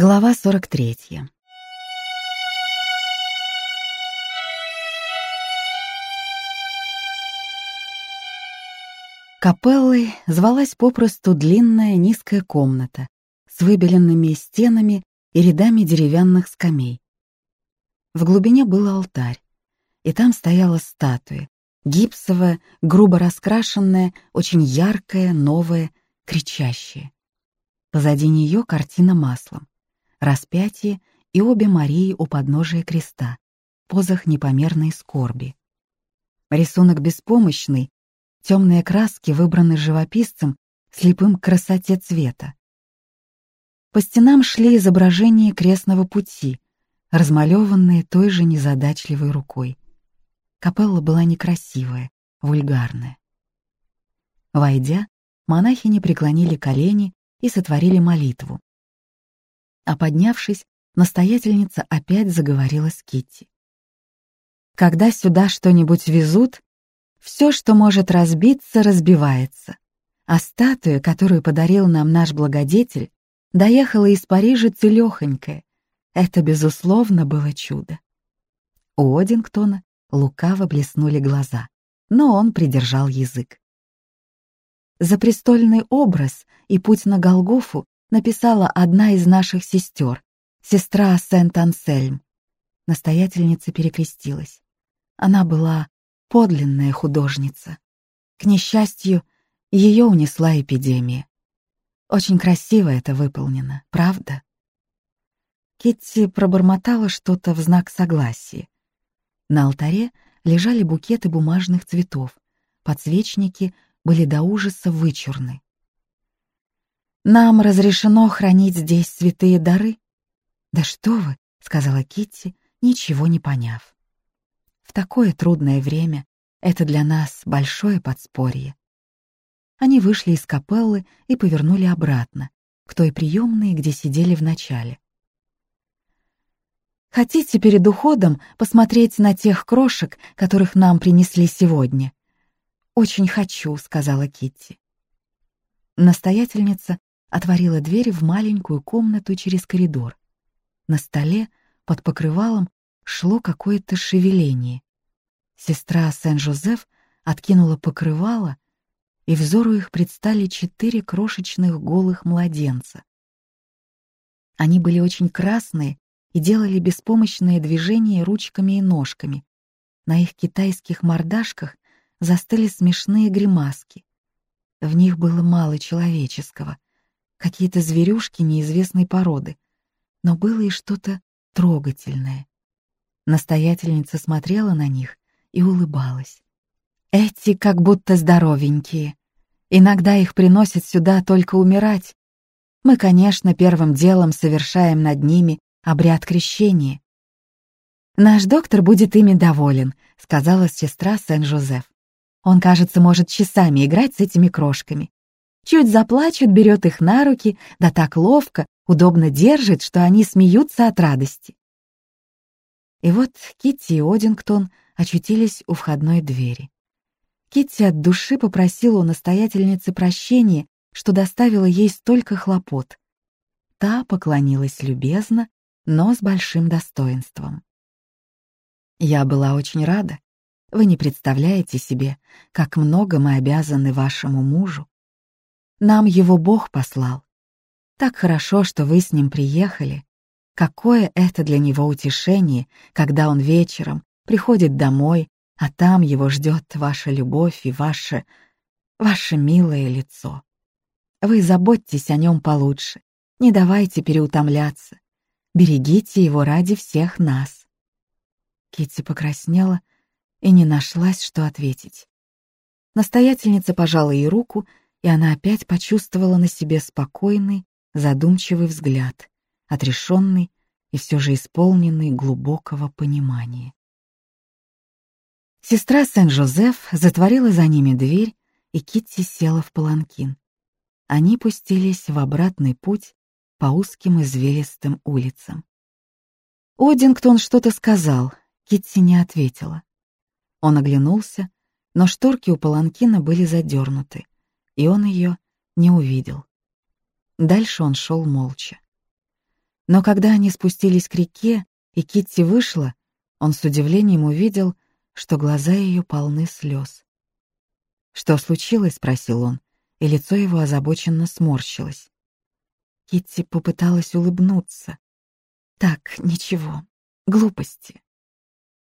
Глава 43. Капеллой звалась попросту длинная низкая комната с выбеленными стенами и рядами деревянных скамей. В глубине был алтарь, и там стояла статуя, гипсовая, грубо раскрашенная, очень яркая, новая, кричащая. Позади нее картина маслом распятие и обе Марии у подножия креста, позах непомерной скорби. Рисунок беспомощный, темные краски выбраны живописцем слепым к красоте цвета. По стенам шли изображения крестного пути, размалеванные той же незадачливой рукой. Капелла была некрасивая, вульгарная. Войдя, монахини преклонили колени и сотворили молитву, а поднявшись, настоятельница опять заговорила с Китти. Когда сюда что-нибудь везут, все, что может разбиться, разбивается. А статуя, которую подарил нам наш благодетель, доехала из Парижа целехонькая. Это, безусловно, было чудо. У Одингтона лукаво блеснули глаза, но он придержал язык. За престольный образ и путь на Голгофу написала одна из наших сестер, сестра Сент-Ансельм. Настоятельница перекрестилась. Она была подлинная художница. К несчастью, ее унесла эпидемия. Очень красиво это выполнено, правда? Китти пробормотала что-то в знак согласия. На алтаре лежали букеты бумажных цветов, подсвечники были до ужаса вычурны. Нам разрешено хранить здесь святые дары. Да что вы, сказала Китти, ничего не поняв. В такое трудное время это для нас большое подспорье. Они вышли из капеллы и повернули обратно, к той приемной, где сидели вначале. «Хотите перед уходом посмотреть на тех крошек, которых нам принесли сегодня?» «Очень хочу», — сказала Китти. Настоятельница отворила дверь в маленькую комнату через коридор. На столе под покрывалом шло какое-то шевеление. Сестра Сен-Жозеф откинула покрывало, и взору их предстали четыре крошечных голых младенца. Они были очень красные и делали беспомощные движения ручками и ножками. На их китайских мордашках застыли смешные гримаски. В них было мало человеческого — какие-то зверюшки неизвестной породы, но было и что-то трогательное. Настоятельница смотрела на них и улыбалась. Эти как будто здоровенькие. Иногда их приносят сюда только умирать. Мы, конечно, первым делом совершаем над ними обряд крещения. «Наш доктор будет ими доволен», — сказала сестра Сен-Жозеф. «Он, кажется, может часами играть с этими крошками. Чуть заплачет, берет их на руки, да так ловко, удобно держит, что они смеются от радости. И вот Китти и Одингтон очутились у входной двери. Китти от души попросила у настоятельницы прощения, что доставила ей столько хлопот. Та поклонилась любезно, но с большим достоинством. «Я была очень рада. Вы не представляете себе, как много мы обязаны вашему мужу. Нам его Бог послал. Так хорошо, что вы с ним приехали. Какое это для него утешение, когда он вечером приходит домой, а там его ждет ваша любовь и ваше... ваше милое лицо. Вы заботьтесь о нем получше, не давайте переутомляться. Берегите его ради всех нас. Китти покраснела и не нашлась, что ответить. Настоятельница пожала ей руку и она опять почувствовала на себе спокойный, задумчивый взгляд, отрешенный и все же исполненный глубокого понимания. Сестра Сен-Жозеф затворила за ними дверь, и Китти села в паланкин. Они пустились в обратный путь по узким извилистым улицам. Одингтон что-то сказал, Китти не ответила. Он оглянулся, но шторки у паланкина были задернуты, и он ее не увидел. Дальше он шел молча. Но когда они спустились к реке, и Китти вышла, он с удивлением увидел, что глаза ее полны слез. «Что случилось?» — спросил он, и лицо его озабоченно сморщилось. Китти попыталась улыбнуться. «Так, ничего, глупости.